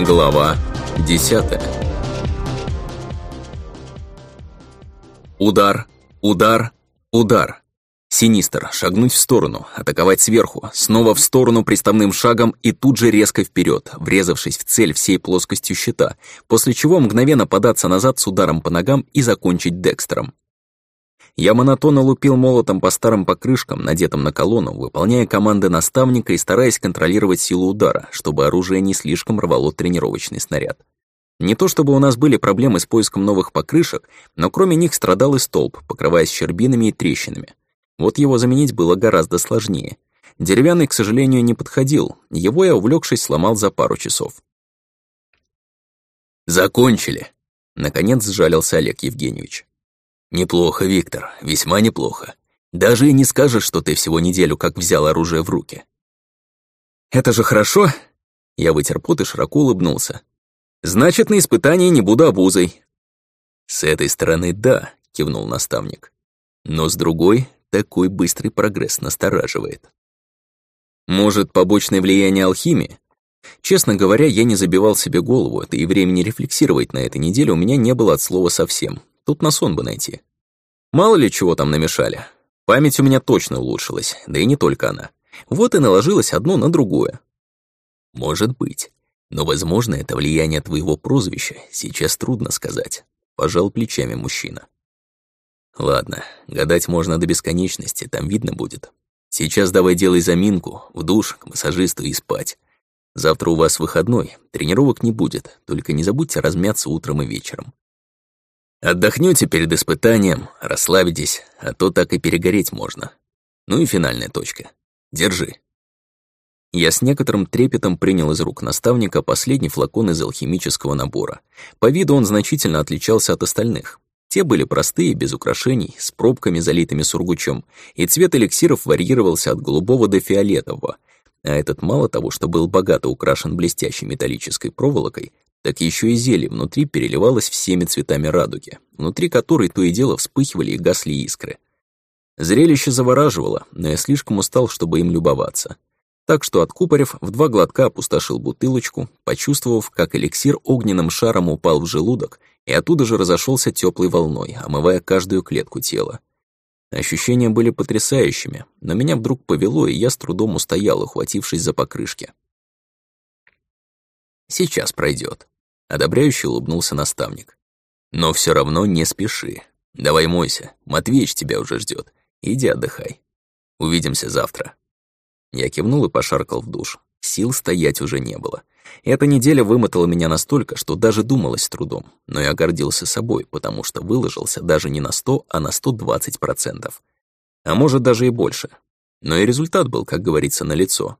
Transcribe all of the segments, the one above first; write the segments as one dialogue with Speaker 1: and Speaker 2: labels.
Speaker 1: Глава 10 Удар, удар, удар. Синистер, шагнуть в сторону, атаковать сверху, снова в сторону приставным шагом и тут же резко вперед, врезавшись в цель всей плоскостью щита, после чего мгновенно податься назад с ударом по ногам и закончить Декстером. Я монотонно лупил молотом по старым покрышкам, надетым на колонну, выполняя команды наставника и стараясь контролировать силу удара, чтобы оружие не слишком рвало тренировочный снаряд. Не то чтобы у нас были проблемы с поиском новых покрышек, но кроме них страдал и столб, покрываясь щербинами и трещинами. Вот его заменить было гораздо сложнее. Деревянный, к сожалению, не подходил, его я, увлекшись, сломал за пару часов. «Закончили!» — наконец сжалился Олег Евгеньевич. «Неплохо, Виктор, весьма неплохо. Даже и не скажешь, что ты всего неделю как взял оружие в руки». «Это же хорошо!» Я вытер пот и широко улыбнулся. «Значит, на испытании не буду обузой». «С этой стороны, да», — кивнул наставник. «Но с другой, такой быстрый прогресс настораживает». «Может, побочное влияние алхимии?» Честно говоря, я не забивал себе голову, это и времени рефлексировать на этой неделе у меня не было от слова совсем. Тут на сон бы найти. Мало ли чего там намешали. Память у меня точно улучшилась, да и не только она. Вот и наложилось одно на другое. Может быть. Но, возможно, это влияние твоего прозвища. Сейчас трудно сказать. Пожал плечами мужчина. Ладно, гадать можно до бесконечности, там видно будет. Сейчас давай делай заминку, в душ, к массажисту и спать. Завтра у вас выходной, тренировок не будет, только не забудьте размяться утром и вечером. Отдохнёте перед испытанием, расслабитесь, а то так и перегореть можно. Ну и финальная точка. Держи. Я с некоторым трепетом принял из рук наставника последний флакон из алхимического набора. По виду он значительно отличался от остальных. Те были простые, без украшений, с пробками, залитыми сургучом, и цвет эликсиров варьировался от голубого до фиолетового, а этот мало того, что был богато украшен блестящей металлической проволокой, так еще и зелье внутри переливалось всеми цветами радуги, внутри которой то и дело вспыхивали и гасли искры. Зрелище завораживало, но я слишком устал, чтобы им любоваться. Так что, откупорив, в два глотка опустошил бутылочку, почувствовав, как эликсир огненным шаром упал в желудок и оттуда же разошелся теплой волной, омывая каждую клетку тела. Ощущения были потрясающими, но меня вдруг повело, и я с трудом устоял, ухватившись за покрышки. Сейчас пройдет. Одобряюще улыбнулся наставник. Но все равно не спеши. Давай мойся, Матвеич тебя уже ждет. Иди отдыхай. Увидимся завтра. Я кивнул и пошаркал в душ. Сил стоять уже не было. Эта неделя вымотала меня настолько, что даже думалось с трудом. Но я гордился собой, потому что выложился даже не на 100, а на 120%. А может, даже и больше. Но и результат был, как говорится, налицо.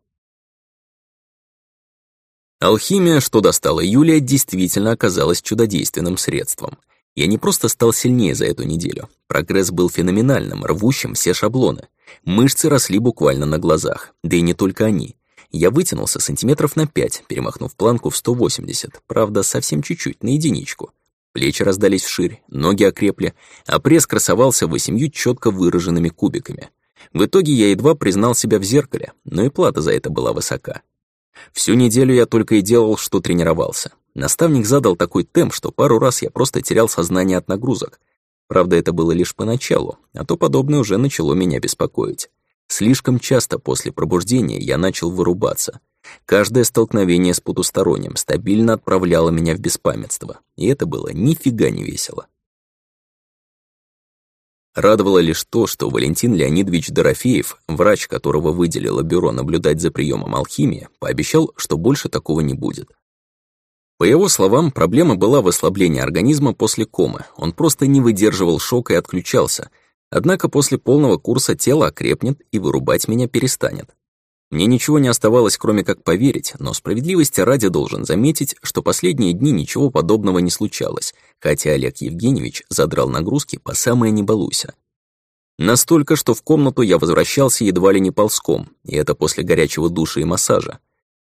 Speaker 1: Алхимия, что достала Юлия, действительно оказалась чудодейственным средством. Я не просто стал сильнее за эту неделю. Прогресс был феноменальным, рвущим все шаблоны. Мышцы росли буквально на глазах, да и не только они. Я вытянулся сантиметров на пять, перемахнув планку в 180, правда, совсем чуть-чуть, на единичку. Плечи раздались вширь, ноги окрепли, а пресс красовался восемью четко выраженными кубиками. В итоге я едва признал себя в зеркале, но и плата за это была высока. Всю неделю я только и делал, что тренировался. Наставник задал такой темп, что пару раз я просто терял сознание от нагрузок. Правда, это было лишь поначалу, а то подобное уже начало меня беспокоить. Слишком часто после пробуждения я начал вырубаться. Каждое столкновение с потусторонним стабильно отправляло меня в беспамятство, и это было нифига не весело. Радовало лишь то, что Валентин Леонидович Дорофеев, врач, которого выделило бюро наблюдать за приемом алхимии, пообещал, что больше такого не будет. По его словам, проблема была в ослаблении организма после комы, он просто не выдерживал шока и отключался, однако после полного курса тело окрепнет и вырубать меня перестанет. Мне ничего не оставалось, кроме как поверить, но справедливости ради должен заметить, что последние дни ничего подобного не случалось, хотя Олег Евгеньевич задрал нагрузки по самое не балуйся. Настолько, что в комнату я возвращался едва ли не ползком, и это после горячего душа и массажа.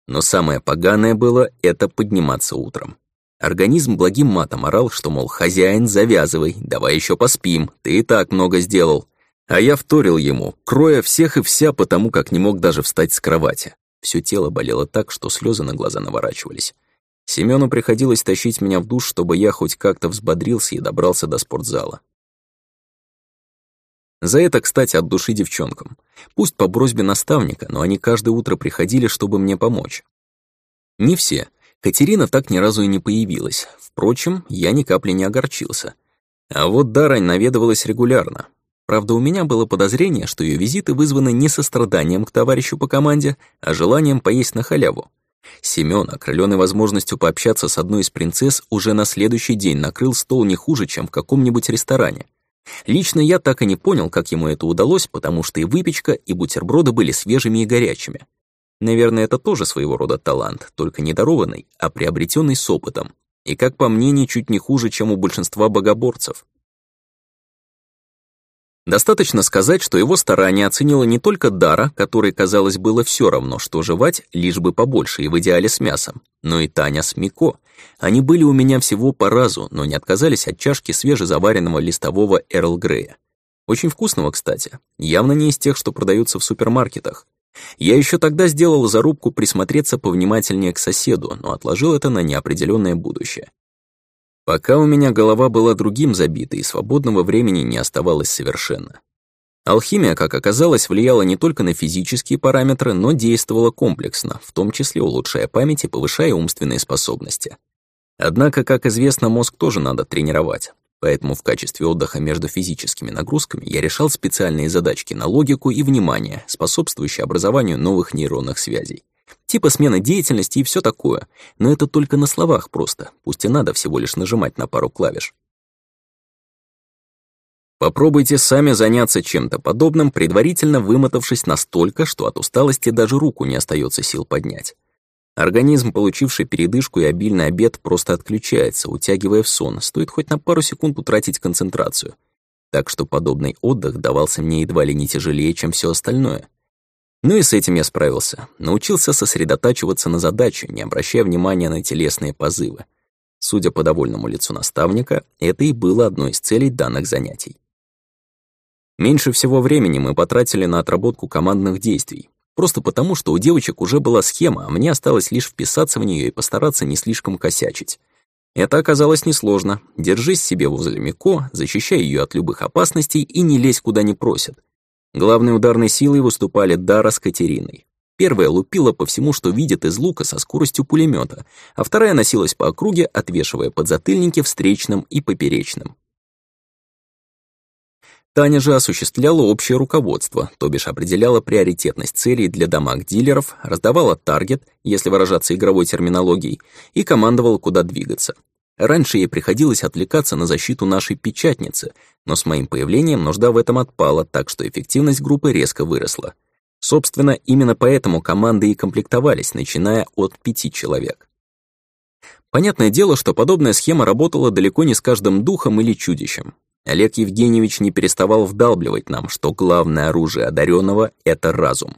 Speaker 1: Но самое поганое было — это подниматься утром. Организм благим матом орал, что, мол, хозяин, завязывай, давай еще поспим, ты и так много сделал. А я вторил ему, кроя всех и вся, потому как не мог даже встать с кровати. Всё тело болело так, что слезы на глаза наворачивались. Семену приходилось тащить меня в душ, чтобы я хоть как-то взбодрился и добрался до спортзала. За это, кстати, от души девчонкам. Пусть по просьбе наставника, но они каждое утро приходили, чтобы мне помочь. Не все. Катерина так ни разу и не появилась. Впрочем, я ни капли не огорчился. А вот Дара наведывалась регулярно. Правда, у меня было подозрение, что ее визиты вызваны не состраданием к товарищу по команде, а желанием поесть на халяву. Семён, окрылённый возможностью пообщаться с одной из принцесс, уже на следующий день накрыл стол не хуже, чем в каком-нибудь ресторане. Лично я так и не понял, как ему это удалось, потому что и выпечка, и бутерброды были свежими и горячими. Наверное, это тоже своего рода талант, только не дарованный, а приобретенный с опытом. И, как по мне, ничуть не хуже, чем у большинства богоборцев. Достаточно сказать, что его старания оценила не только Дара, которой, казалось, было все равно, что жевать, лишь бы побольше и в идеале с мясом, но и Таня с Мико. Они были у меня всего по разу, но не отказались от чашки свежезаваренного листового Эрл Грея. Очень вкусного, кстати. Явно не из тех, что продаются в супермаркетах. Я еще тогда сделал зарубку присмотреться повнимательнее к соседу, но отложил это на неопределенное будущее. Пока у меня голова была другим забита, и свободного времени не оставалось совершенно. Алхимия, как оказалось, влияла не только на физические параметры, но действовала комплексно, в том числе улучшая память и повышая умственные способности. Однако, как известно, мозг тоже надо тренировать, поэтому в качестве отдыха между физическими нагрузками я решал специальные задачки на логику и внимание, способствующие образованию новых нейронных связей. Типа смены деятельности и все такое. Но это только на словах просто, пусть и надо всего лишь нажимать на пару клавиш. Попробуйте сами заняться чем-то подобным, предварительно вымотавшись настолько, что от усталости даже руку не остается сил поднять. Организм, получивший передышку и обильный обед, просто отключается, утягивая в сон, стоит хоть на пару секунд утратить концентрацию. Так что подобный отдых давался мне едва ли не тяжелее, чем все остальное. Ну и с этим я справился. Научился сосредотачиваться на задаче, не обращая внимания на телесные позывы. Судя по довольному лицу наставника, это и было одной из целей данных занятий. Меньше всего времени мы потратили на отработку командных действий, просто потому, что у девочек уже была схема, а мне осталось лишь вписаться в нее и постараться не слишком косячить. Это оказалось несложно. Держись себе возле Мико, защищай ее от любых опасностей и не лезь куда не просят. Главной ударной силой выступали Дара с Катериной. Первая лупила по всему, что видит из лука со скоростью пулемета, а вторая носилась по округе, отвешивая подзатыльники встречным и поперечным. Таня же осуществляла общее руководство, то бишь определяла приоритетность целей для дамаг-дилеров, раздавала таргет, если выражаться игровой терминологией, и командовала, куда двигаться. Раньше ей приходилось отвлекаться на защиту нашей печатницы, но с моим появлением нужда в этом отпала, так что эффективность группы резко выросла. Собственно, именно поэтому команды и комплектовались, начиная от пяти человек. Понятное дело, что подобная схема работала далеко не с каждым духом или чудищем. Олег Евгеньевич не переставал вдалбливать нам, что главное оружие одаренного — это разум.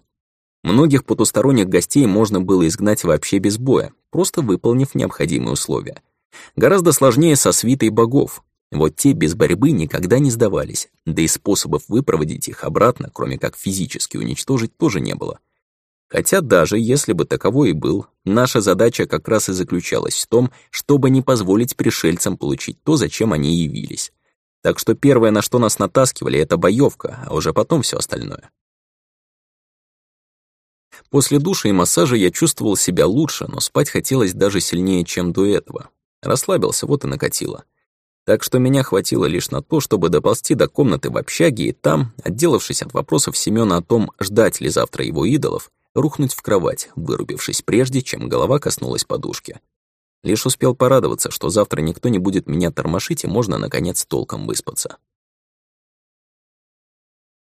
Speaker 1: Многих потусторонних гостей можно было изгнать вообще без боя, просто выполнив необходимые условия — Гораздо сложнее со свитой богов. Вот те без борьбы никогда не сдавались, да и способов выпроводить их обратно, кроме как физически уничтожить, тоже не было. Хотя даже если бы таковой и был, наша задача как раз и заключалась в том, чтобы не позволить пришельцам получить то, зачем они явились. Так что первое, на что нас натаскивали, это боевка, а уже потом все остальное. После душа и массажа я чувствовал себя лучше, но спать хотелось даже сильнее, чем до этого. Расслабился, вот и накатило. Так что меня хватило лишь на то, чтобы доползти до комнаты в общаге и там, отделавшись от вопросов Семёна о том, ждать ли завтра его идолов, рухнуть в кровать, вырубившись прежде, чем голова коснулась подушки. Лишь успел порадоваться, что завтра никто не будет меня тормошить и можно, наконец, толком выспаться.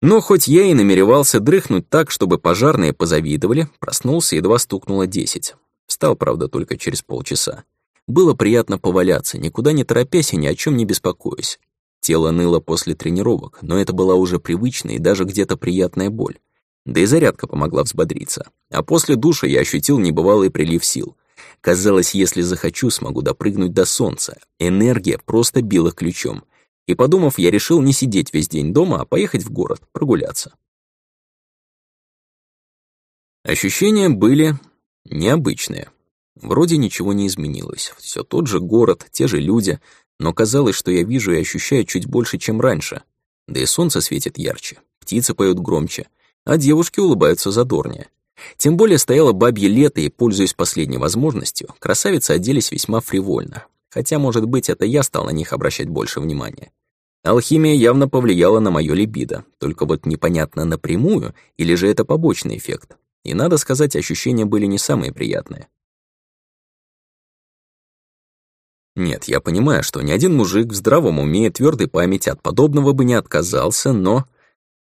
Speaker 1: Но хоть я и намеревался дрыхнуть так, чтобы пожарные позавидовали, проснулся, едва стукнуло десять. Встал, правда, только через полчаса. Было приятно поваляться, никуда не торопясь и ни о чем не беспокоясь. Тело ныло после тренировок, но это была уже привычная и даже где-то приятная боль. Да и зарядка помогла взбодриться. А после душа я ощутил небывалый прилив сил. Казалось, если захочу, смогу допрыгнуть до солнца. Энергия просто била ключом. И подумав, я решил не сидеть весь день дома, а поехать в город, прогуляться. Ощущения были необычные. Вроде ничего не изменилось. Все тот же город, те же люди, но казалось, что я вижу и ощущаю чуть больше, чем раньше. Да и солнце светит ярче, птицы поют громче, а девушки улыбаются задорнее. Тем более стояло бабье лето, и, пользуясь последней возможностью, красавицы оделись весьма фривольно. Хотя, может быть, это я стал на них обращать больше внимания. Алхимия явно повлияла на моё либидо, только вот непонятно напрямую, или же это побочный эффект. И, надо сказать, ощущения были не самые приятные. Нет, я понимаю, что ни один мужик в здравом уме и твёрдой памяти от подобного бы не отказался, но...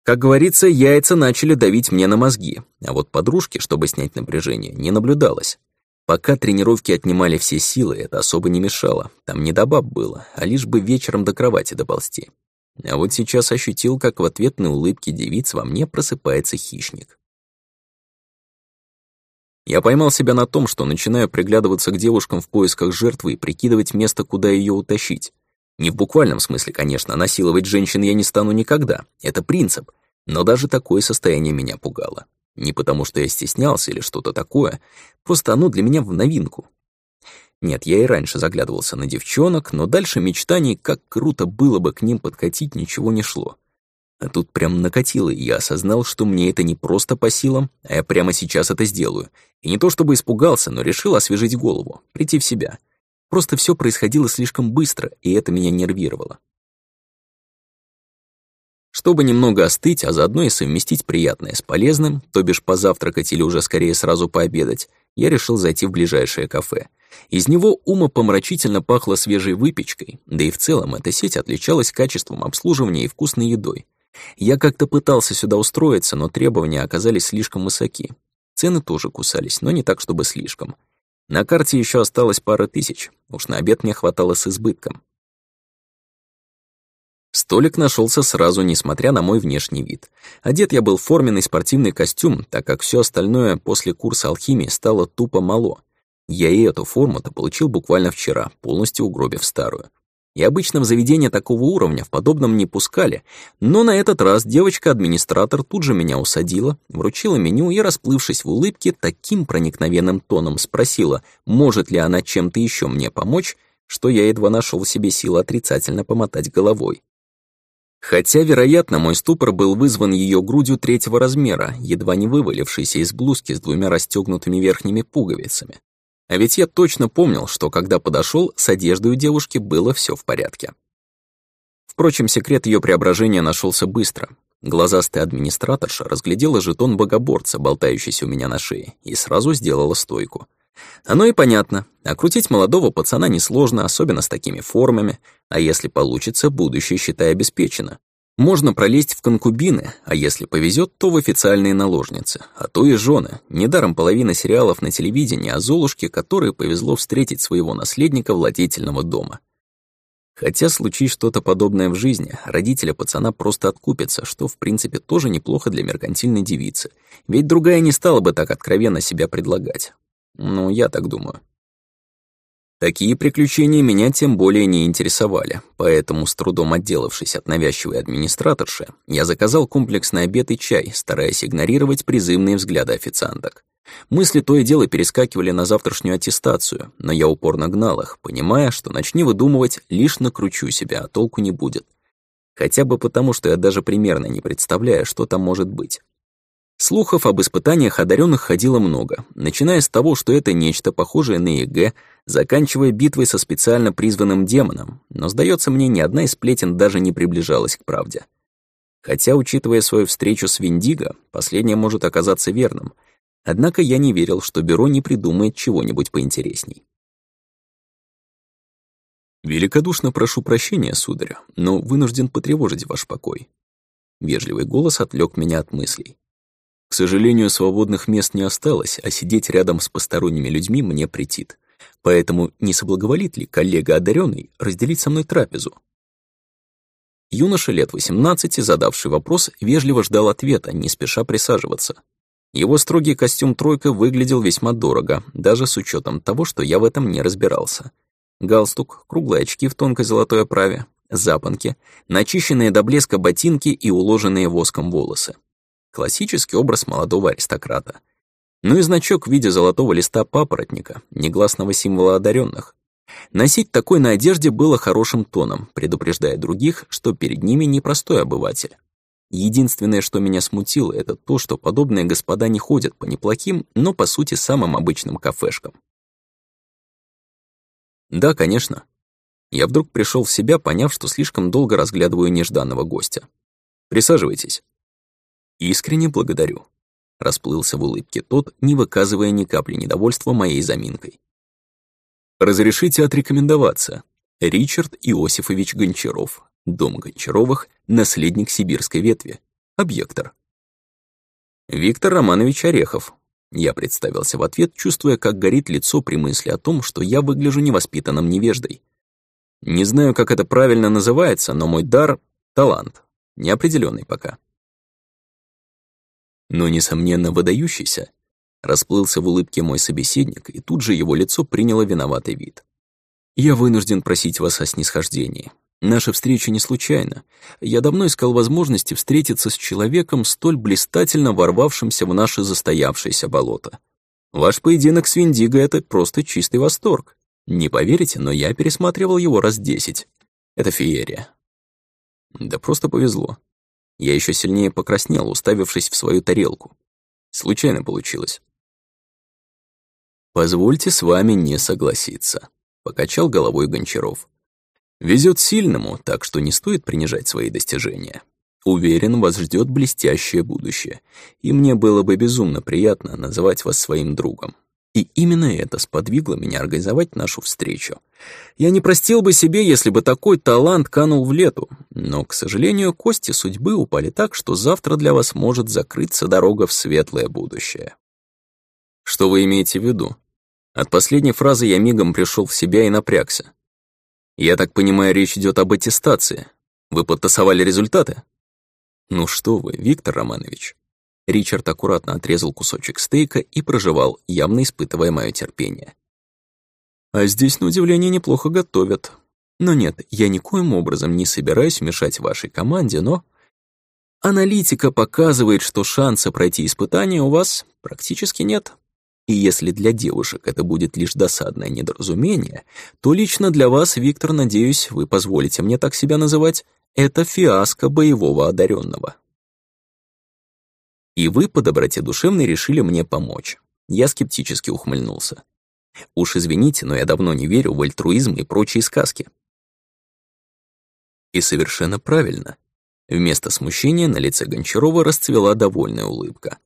Speaker 1: Как говорится, яйца начали давить мне на мозги, а вот подружки, чтобы снять напряжение, не наблюдалось. Пока тренировки отнимали все силы, это особо не мешало. Там не до баб было, а лишь бы вечером до кровати доползти. А вот сейчас ощутил, как в ответ на улыбки девиц во мне просыпается хищник. Я поймал себя на том, что начинаю приглядываться к девушкам в поисках жертвы и прикидывать место, куда ее утащить. Не в буквальном смысле, конечно, насиловать женщин я не стану никогда. Это принцип. Но даже такое состояние меня пугало. Не потому, что я стеснялся или что-то такое, просто оно для меня в новинку. Нет, я и раньше заглядывался на девчонок, но дальше мечтаний, как круто было бы к ним подкатить, ничего не шло. А тут прям накатило, и я осознал, что мне это не просто по силам, а я прямо сейчас это сделаю. И не то чтобы испугался, но решил освежить голову, прийти в себя. Просто все происходило слишком быстро, и это меня нервировало. Чтобы немного остыть, а заодно и совместить приятное с полезным, то бишь позавтракать или уже скорее сразу пообедать, я решил зайти в ближайшее кафе. Из него умопомрачительно пахло свежей выпечкой, да и в целом эта сеть отличалась качеством обслуживания и вкусной едой. Я как-то пытался сюда устроиться, но требования оказались слишком высоки. Цены тоже кусались, но не так, чтобы слишком. На карте еще осталось пара тысяч, уж на обед мне хватало с избытком. Столик нашелся сразу, несмотря на мой внешний вид. Одет я был в форменный спортивный костюм, так как все остальное после курса алхимии стало тупо мало. Я и эту форму-то получил буквально вчера, полностью угробив старую. И обычно в заведения такого уровня в подобном не пускали, но на этот раз девочка-администратор тут же меня усадила, вручила меню и, расплывшись в улыбке, таким проникновенным тоном спросила, может ли она чем-то еще мне помочь, что я едва нашел в себе силы отрицательно помотать головой. Хотя, вероятно, мой ступор был вызван ее грудью третьего размера, едва не вывалившейся из блузки с двумя расстегнутыми верхними пуговицами. А ведь я точно помнил, что когда подошел, с одеждой у девушки было все в порядке. Впрочем, секрет ее преображения нашелся быстро. Глазастая администраторша разглядела жетон богоборца, болтающийся у меня на шее, и сразу сделала стойку — оно и понятно. Окрутить молодого пацана несложно, особенно с такими формами, а если получится, будущее, считай, обеспечено. Можно пролезть в конкубины, а если повезет, то в официальные наложницы, а то и жены. Недаром половина сериалов на телевидении о Золушке, которой повезло встретить своего наследника владетельного дома. Хотя случись что-то подобное в жизни, родители пацана просто откупятся, что в принципе тоже неплохо для меркантильной девицы, ведь другая не стала бы так откровенно себя предлагать. Ну, я так думаю. Такие приключения меня тем более не интересовали, поэтому, с трудом отделавшись от навязчивой администраторши, я заказал комплексный обед и чай, стараясь игнорировать призывные взгляды официанток. Мысли то и дело перескакивали на завтрашнюю аттестацию, но я упорно гнал их, понимая, что начни выдумывать, лишь накручу себя, а толку не будет. Хотя бы потому, что я даже примерно не представляю, что там может быть. Слухов об испытаниях одаренных ходило много, начиная с того, что это нечто похожее на ЕГЭ, заканчивая битвой со специально призванным демоном, но, сдается мне, ни одна из сплетен даже не приближалась к правде. Хотя, учитывая свою встречу с Виндиго, последнее может оказаться верным, однако я не верил, что бюро не придумает чего-нибудь поинтересней. «Великодушно прошу прощения, сударь, но вынужден потревожить ваш покой». Вежливый голос отвлек меня от мыслей. К сожалению, свободных мест не осталось, а сидеть рядом с посторонними людьми мне претит. Поэтому не соблаговолит ли коллега одаренный разделить со мной трапезу? Юноша лет 18, задавший вопрос, вежливо ждал ответа, не спеша присаживаться. Его строгий костюм «тройка» выглядел весьма дорого, даже с учетом того, что я в этом не разбирался. Галстук, круглые очки в тонкой золотой оправе, запонки, начищенные до блеска ботинки и уложенные воском волосы. Классический образ молодого аристократа. Ну и значок в виде золотого листа папоротника, негласного символа одаренных. Носить такой на одежде было хорошим тоном, предупреждая других, что перед ними непростой обыватель. Единственное, что меня смутило, это то, что подобные господа не ходят по неплохим, но по сути самым обычным кафешкам. Да, конечно. Я вдруг пришел в себя, поняв, что слишком долго разглядываю нежданного гостя. Присаживайтесь. Искренне благодарю. Расплылся в улыбке тот, не выказывая ни капли недовольства моей заминкой. Разрешите отрекомендоваться. Ричард Иосифович Гончаров, дом Гончаровых, наследник сибирской ветви, объектор. Виктор Романович Орехов. Я представился в ответ, чувствуя, как горит лицо при мысли о том, что я выгляжу невоспитанным невеждой. Не знаю, как это правильно называется, но мой дар — талант. Неопределенный пока. Но, несомненно, выдающийся. Расплылся в улыбке мой собеседник, и тут же его лицо приняло виноватый вид. «Я вынужден просить вас о снисхождении. Наша встреча не случайна. Я давно искал возможности встретиться с человеком, столь блистательно ворвавшимся в наше застоявшееся болото. Ваш поединок с Виндиго — это просто чистый восторг. Не поверите, но я пересматривал его раз десять. Это феерия. Да просто повезло. Я еще сильнее покраснел, уставившись в свою тарелку. Случайно получилось. «Позвольте с вами не согласиться», — покачал головой Гончаров. «Везет сильному, так что не стоит принижать свои достижения. Уверен, вас ждет блестящее будущее, и мне было бы безумно приятно называть вас своим другом. И именно это сподвигло меня организовать нашу встречу. Я не простил бы себе, если бы такой талант канул в лету, но, к сожалению, кости судьбы упали так, что завтра для вас может закрыться дорога в светлое будущее. Что вы имеете в виду? От последней фразы я мигом пришел в себя и напрягся. Я так понимаю, речь идет об аттестации. Вы подтасовали результаты? Ну что вы, Виктор Романович. Ричард аккуратно отрезал кусочек стейка и прожевал, явно испытывая мое терпение. А здесь, на удивление, неплохо готовят. Но нет, я никоим образом не собираюсь мешать вашей команде, но... Аналитика показывает, что шанса пройти испытание у вас практически нет. И если для девушек это будет лишь досадное недоразумение, то лично для вас, Виктор, надеюсь, вы позволите мне так себя называть, это фиаско боевого одаренного. И вы по доброте душевной решили мне помочь. Я скептически ухмыльнулся. Уж извините, но я давно не верю в альтруизм и прочие сказки. И совершенно правильно. Вместо смущения на лице Гончарова расцвела довольная улыбка.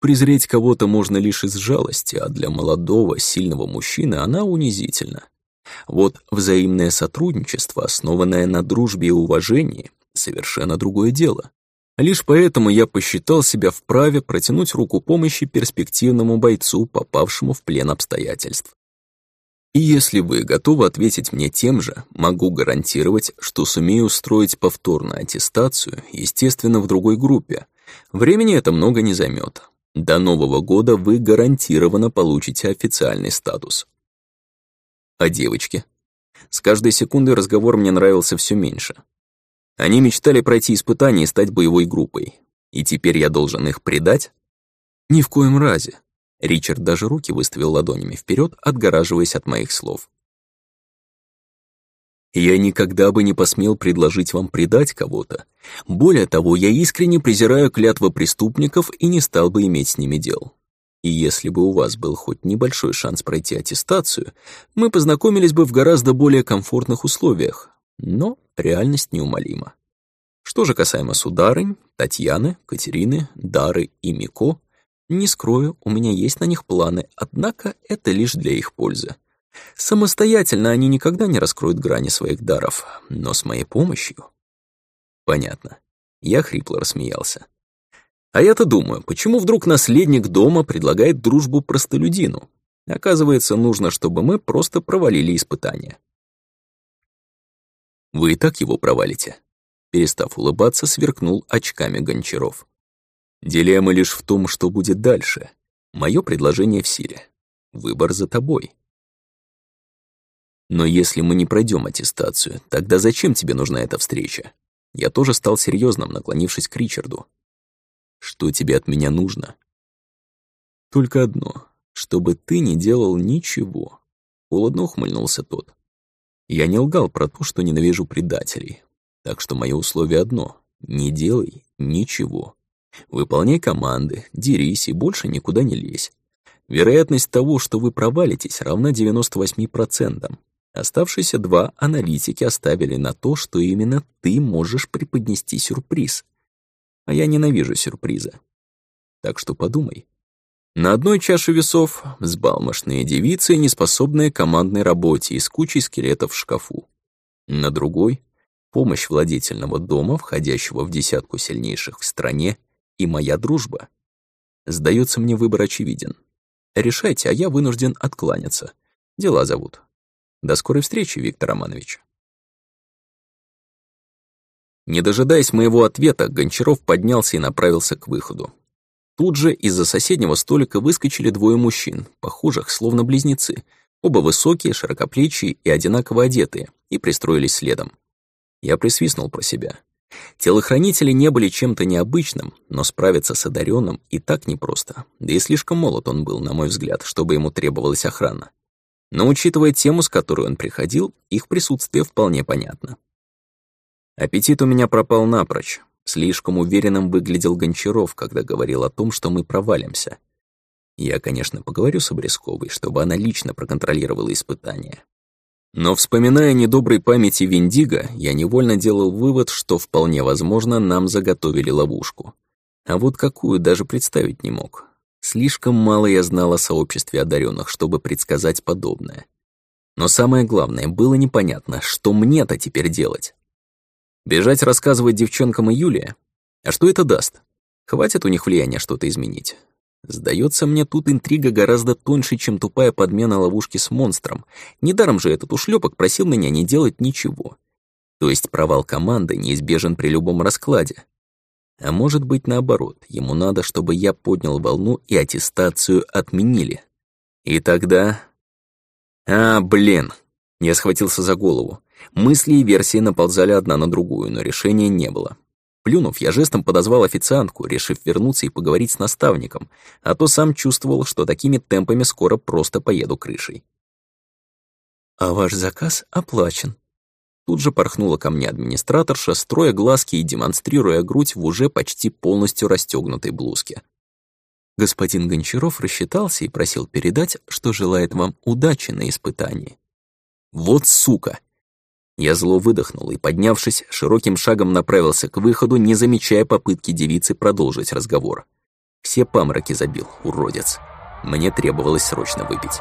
Speaker 1: Презреть кого-то можно лишь из жалости, а для молодого, сильного мужчины она унизительна. Вот взаимное сотрудничество, основанное на дружбе и уважении, совершенно другое дело. Лишь поэтому я посчитал себя вправе протянуть руку помощи перспективному бойцу, попавшему в плен обстоятельств. И если вы готовы ответить мне тем же, могу гарантировать, что сумею устроить повторную аттестацию, естественно, в другой группе. Времени это много не займет. До Нового года вы гарантированно получите официальный статус. А девочки? С каждой секундой разговор мне нравился все меньше. Они мечтали пройти испытание и стать боевой группой. И теперь я должен их предать? Ни в коем разе. Ричард даже руки выставил ладонями вперед, отгораживаясь от моих слов. Я никогда бы не посмел предложить вам предать кого-то. Более того, я искренне презираю клятвы преступников и не стал бы иметь с ними дел. И если бы у вас был хоть небольшой шанс пройти аттестацию, мы познакомились бы в гораздо более комфортных условиях. Но реальность неумолима. Что же касаемо сударынь, Татьяны, Катерины, Дары и Мико, не скрою, у меня есть на них планы, однако это лишь для их пользы. Самостоятельно они никогда не раскроют грани своих даров, но с моей помощью... Понятно. Я хрипло рассмеялся. А я-то думаю, почему вдруг наследник дома предлагает дружбу простолюдину? Оказывается, нужно, чтобы мы просто провалили испытание. Вы и так его провалите. Перестав улыбаться, сверкнул очками Гончаров. Дилемма лишь в том, что будет дальше. Мое предложение в силе. Выбор за тобой. Но если мы не пройдем аттестацию, тогда зачем тебе нужна эта встреча? Я тоже стал серьезным, наклонившись к Ричарду. Что тебе от меня нужно? Только одно, чтобы ты не делал ничего. Холодно ухмыльнулся тот. Я не лгал про то, что ненавижу предателей. Так что мое условие одно — не делай ничего. Выполняй команды, дерись и больше никуда не лезь. Вероятность того, что вы провалитесь, равна 98%. Оставшиеся два аналитики оставили на то, что именно ты можешь преподнести сюрприз. А я ненавижу сюрпризы. Так что подумай. На одной чаше весов взбалмошные девицы, неспособные к командной работе и с кучей скелетов в шкафу. На другой — помощь владетельного дома, входящего в десятку сильнейших в стране, и моя дружба. Сдается мне выбор очевиден. Решайте, а я вынужден откланяться. Дела зовут. До скорой встречи, Виктор Романович. Не дожидаясь моего ответа, Гончаров поднялся и направился к выходу. Тут же из-за соседнего столика выскочили двое мужчин, похожих, словно близнецы, оба высокие, широкоплечие и одинаково одетые, и пристроились следом. Я присвистнул про себя. Телохранители не были чем-то необычным, но справиться с одаренным и так непросто, да и слишком молод он был, на мой взгляд, чтобы ему требовалась охрана. Но учитывая тему, с которой он приходил, их присутствие вполне понятно. Аппетит у меня пропал напрочь. Слишком уверенным выглядел Гончаров, когда говорил о том, что мы провалимся. Я, конечно, поговорю с Обрезковой, чтобы она лично проконтролировала испытания. Но, вспоминая недоброй памяти Виндиго, я невольно делал вывод, что вполне возможно нам заготовили ловушку. А вот какую даже представить не мог. Слишком мало я знал о сообществе одаренных, чтобы предсказать подобное. Но самое главное, было непонятно, что мне-то теперь делать. Бежать рассказывать девчонкам и Юлия? А что это даст? Хватит у них влияния что-то изменить. Сдается мне, тут интрига гораздо тоньше, чем тупая подмена ловушки с монстром. Недаром же этот ушлепок просил меня не делать ничего. То есть провал команды неизбежен при любом раскладе. А может быть наоборот, ему надо, чтобы я поднял волну и аттестацию отменили. И тогда... А, блин! Я схватился за голову. Мысли и версии наползали одна на другую, но решения не было. Плюнув, я жестом подозвал официантку, решив вернуться и поговорить с наставником, а то сам чувствовал, что такими темпами скоро просто поеду крышей. «А ваш заказ оплачен». Тут же порхнула ко мне администраторша, строя глазки и демонстрируя грудь в уже почти полностью расстегнутой блузке. Господин Гончаров рассчитался и просил передать, что желает вам удачи на испытании. «Вот сука!» Я зло выдохнул и, поднявшись, широким шагом направился к выходу, не замечая попытки девицы продолжить разговор. Все памроки забил, уродец. Мне требовалось срочно выпить.